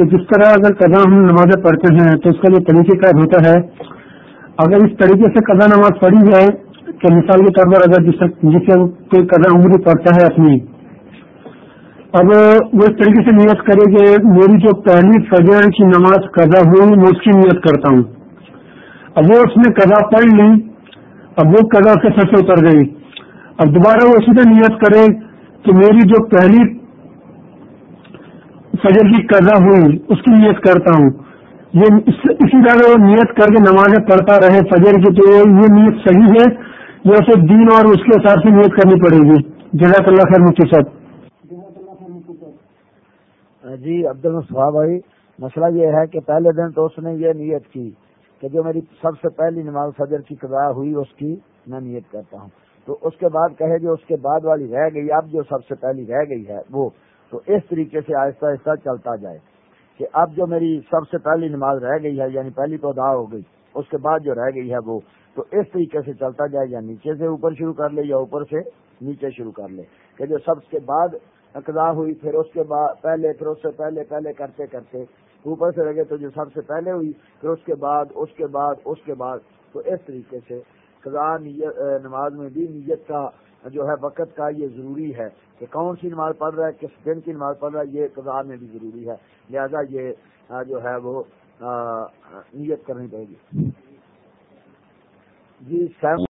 کہ جس طرح اگر قضا ہم نمازیں پڑھتے ہیں تو اس کا جو طریقہ کار ہوتا ہے، اگر اس طریقے سے قضا نماز پڑھی جائے کہ مثال کے طور پر اگر جس جسے کوئی قضا عمری پڑھتا ہے اپنی، اب وہ اس طریقے سے نیت کرے کہ میری جو پہلی فجر کی نماز قضا ہوئی، میں اس کی نیت کرتا ہوں۔ اب وہ اس نے قضا پڑھ لی، اب وہ قضا کے سر سے اتر گئی۔ اب دوبارہ وہ اسی طرح نیت کرے کہ میری جو پہلی فجر کی قضا ہوئی، اس کی نیت کرتا ہوں۔ یہ اسی طرح وہ نیت کر کے نمازیں پڑھتا رہے فجر کی، تو یہ نیت صحیح ہے۔ یا اسے دین اور اس کے حساب سے نیت کرنی پڑے گی۔ جزاک اللہ خیر، مفتی صاحب۔ جی عبد الصحاب بھائی، مسئلہ یہ ہے کہ پہلے دن تو اس نے یہ نیت کی کہ جو میری سب سے پہلی نماز فجر کی قضا ہوئی، اس کی میں نیت کرتا ہوں۔ تو اس کے بعد کہے جو اس کے بعد والی رہ گئی، اب جو سب سے پہلی رہ گئی ہے، وہ تو اس طریقے سے آہستہ آہستہ چلتا جائے کہ اب جو میری سب سے پہلی نماز رہ گئی ہے یعنی پہلی تو ادا ہو گئی، اس کے بعد جو رہ گئی ہے وہ، تو اس طریقے سے چلتا جائے یا نیچے سے اوپر شروع کر لے یا اوپر سے نیچے شروع کر لے، کہ جو سب کے بعد اقدا ہوئی، پھر اس کے بعد پہلے، پھر اس سے پہلے پہلے کرتے کرتے اوپر سے لگے تو جو سب سے پہلے ہوئی، پھر اس کے بعد، اس کے بعد، اس کے بعد، تو اس طریقے سے قضا نماز میں بھی نیت کا جو ہے وقت کا یہ ضروری ہے کہ کون سی نماز پڑھ رہا ہے، کس دن کی نماز پڑھ رہا ہے، یہ اقدار میں بھی ضروری ہے۔ لہذا یہ جو ہے وہ نیت کرنی پڑے گی۔ جی سیم